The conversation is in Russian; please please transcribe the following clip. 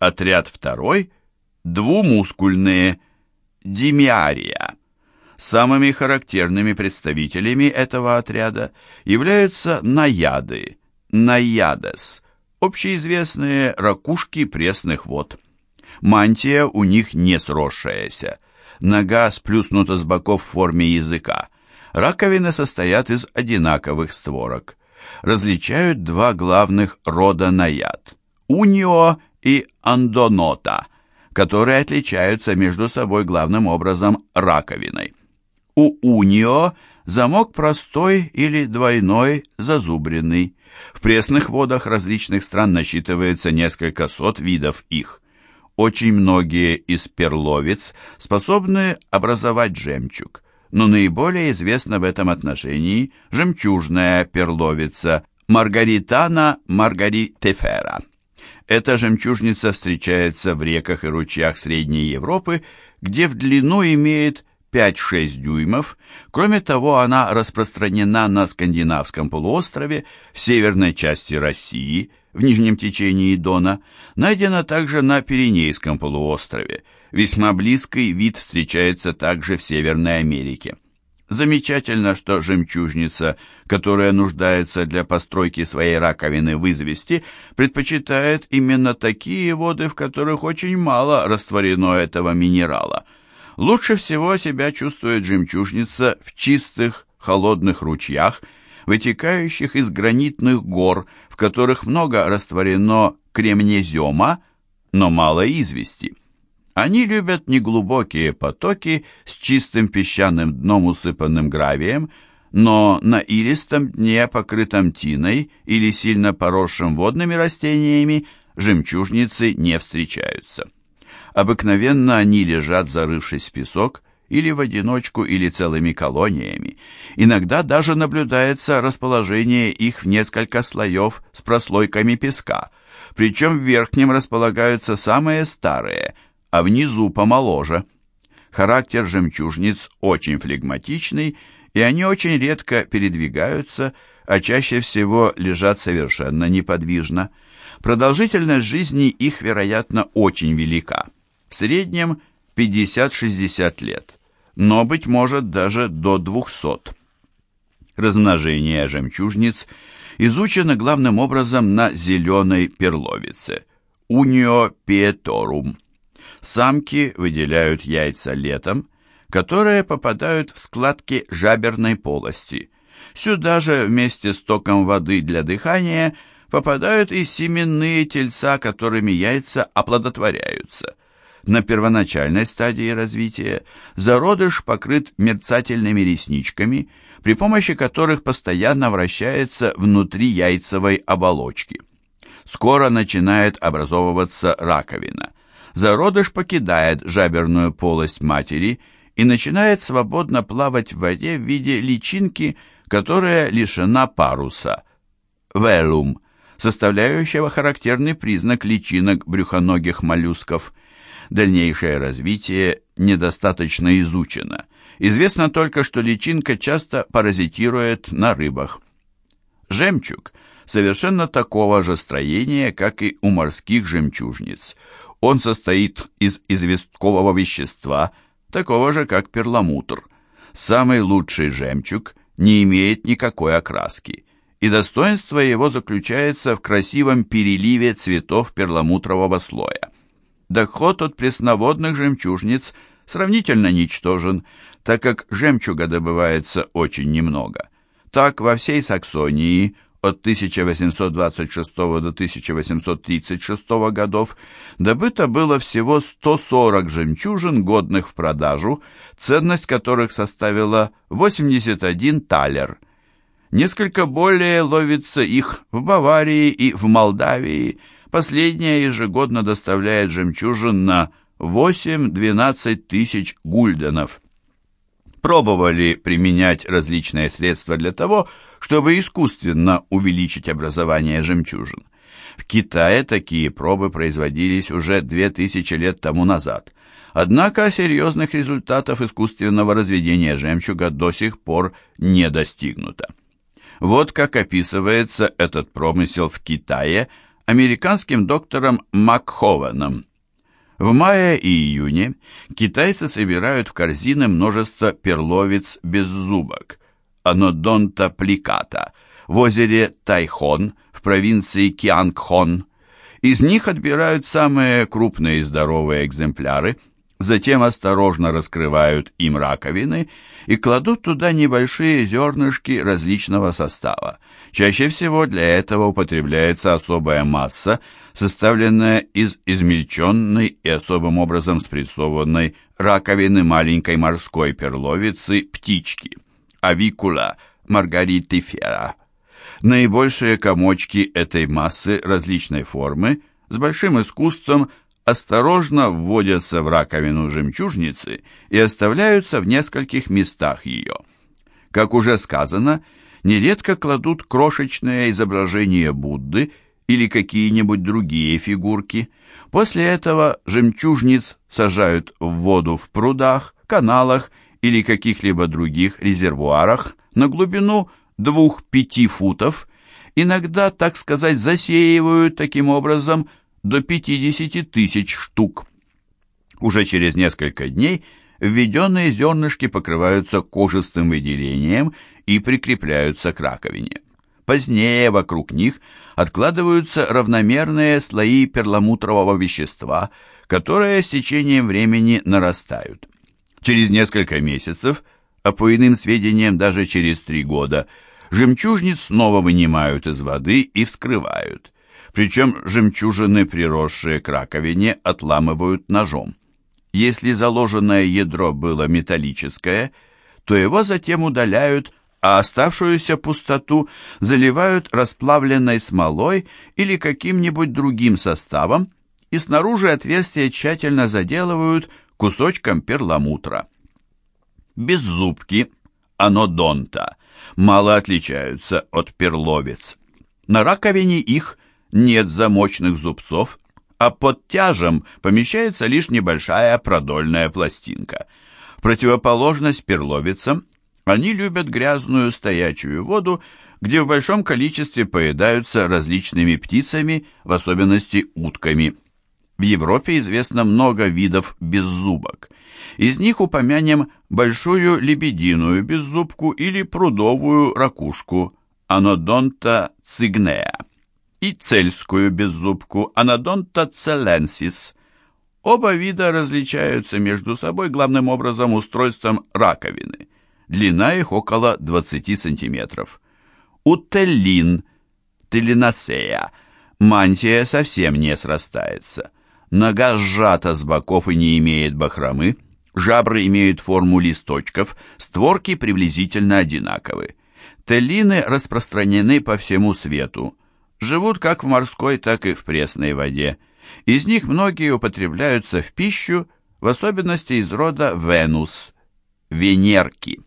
Отряд второй – двумускульные, димиария. Самыми характерными представителями этого отряда являются наяды, наядес, общеизвестные ракушки пресных вод. Мантия у них не сросшаяся, нога сплюснута с боков в форме языка. Раковины состоят из одинаковых створок. Различают два главных рода наяд – унио и андонота, которые отличаются между собой главным образом раковиной. У унио замок простой или двойной, зазубренный. В пресных водах различных стран насчитывается несколько сот видов их. Очень многие из перловиц способны образовать жемчуг, но наиболее известна в этом отношении жемчужная перловица Маргаритана маргаритефера. Эта жемчужница встречается в реках и ручьях Средней Европы, где в длину имеет 5-6 дюймов. Кроме того, она распространена на Скандинавском полуострове, в северной части России, в нижнем течении Дона, найдена также на Пиренейском полуострове. Весьма близкий вид встречается также в Северной Америке. Замечательно, что жемчужница, которая нуждается для постройки своей раковины в извести, предпочитает именно такие воды, в которых очень мало растворено этого минерала. Лучше всего себя чувствует жемчужница в чистых, холодных ручьях, вытекающих из гранитных гор, в которых много растворено кремнезема, но мало извести. Они любят неглубокие потоки с чистым песчаным дном, усыпанным гравием, но на илистом дне, покрытом тиной или сильно поросшим водными растениями, жемчужницы не встречаются. Обыкновенно они лежат, зарывшись в песок, или в одиночку, или целыми колониями. Иногда даже наблюдается расположение их в несколько слоев с прослойками песка, причем в верхнем располагаются самые старые, а внизу помоложе. Характер жемчужниц очень флегматичный, и они очень редко передвигаются, а чаще всего лежат совершенно неподвижно. Продолжительность жизни их, вероятно, очень велика. В среднем 50-60 лет но, быть может, даже до 200. Размножение жемчужниц изучено главным образом на зеленой перловице Unio pietorum. Самки выделяют яйца летом, которые попадают в складки жаберной полости. Сюда же вместе с током воды для дыхания попадают и семенные тельца, которыми яйца оплодотворяются. На первоначальной стадии развития зародыш покрыт мерцательными ресничками, при помощи которых постоянно вращается внутри яйцевой оболочки. Скоро начинает образовываться раковина. Зародыш покидает жаберную полость матери и начинает свободно плавать в воде в виде личинки, которая лишена паруса – велум, составляющего характерный признак личинок брюхоногих моллюсков – Дальнейшее развитие недостаточно изучено. Известно только, что личинка часто паразитирует на рыбах. Жемчуг совершенно такого же строения, как и у морских жемчужниц. Он состоит из известкового вещества, такого же, как перламутр. Самый лучший жемчуг не имеет никакой окраски, и достоинство его заключается в красивом переливе цветов перламутрового слоя доход от пресноводных жемчужниц сравнительно ничтожен, так как жемчуга добывается очень немного. Так во всей Саксонии от 1826 до 1836 годов добыто было всего 140 жемчужин, годных в продажу, ценность которых составила 81 талер. Несколько более ловится их в Баварии и в Молдавии – Последняя ежегодно доставляет жемчужин на 8-12 тысяч гульденов. Пробовали применять различные средства для того, чтобы искусственно увеличить образование жемчужин. В Китае такие пробы производились уже 2000 лет тому назад. Однако серьезных результатов искусственного разведения жемчуга до сих пор не достигнуто. Вот как описывается этот промысел в Китае – американским доктором Макхованом. В мае и июне китайцы собирают в корзины множество перловиц без зубок, анодонта пликата, в озере Тайхон в провинции Киангхон. Из них отбирают самые крупные и здоровые экземпляры, затем осторожно раскрывают им раковины и кладут туда небольшие зернышки различного состава. Чаще всего для этого употребляется особая масса, составленная из измельченной и особым образом спрессованной раковины маленькой морской перловицы птички, авикула маргаритифера. Наибольшие комочки этой массы различной формы с большим искусством осторожно вводятся в раковину жемчужницы и оставляются в нескольких местах ее. Как уже сказано, нередко кладут крошечное изображение Будды или какие-нибудь другие фигурки. После этого жемчужниц сажают в воду в прудах, каналах или каких-либо других резервуарах на глубину 2-5 футов, иногда, так сказать, засеивают таким образом до 50 тысяч штук. Уже через несколько дней введенные зернышки покрываются кожистым выделением и прикрепляются к раковине. Позднее вокруг них откладываются равномерные слои перламутрового вещества, которые с течением времени нарастают. Через несколько месяцев, а по иным сведениям даже через три года, жемчужниц снова вынимают из воды и вскрывают. Причем жемчужины, приросшие к раковине, отламывают ножом. Если заложенное ядро было металлическое, то его затем удаляют а оставшуюся пустоту заливают расплавленной смолой или каким-нибудь другим составом, и снаружи отверстия тщательно заделывают кусочком перламутра. Беззубки, анодонта, мало отличаются от перловец. На раковине их нет замочных зубцов, а под тяжем помещается лишь небольшая продольная пластинка. Противоположность перловицам они любят грязную стоячую воду, где в большом количестве поедаются различными птицами, в особенности утками. В Европе известно много видов беззубок. Из них упомянем большую лебединую беззубку или прудовую ракушку анодонта цигнея и цельскую беззубку анодонта целенсис. Оба вида различаются между собой главным образом устройством раковины – длина их около 20 сантиметров. У теллин, телинацея, мантия совсем не срастается. Нога сжата с боков и не имеет бахромы, жабры имеют форму листочков, створки приблизительно одинаковы. Теллины распространены по всему свету. Живут как в морской, так и в пресной воде. Из них многие употребляются в пищу, в особенности из рода Венус, венерки.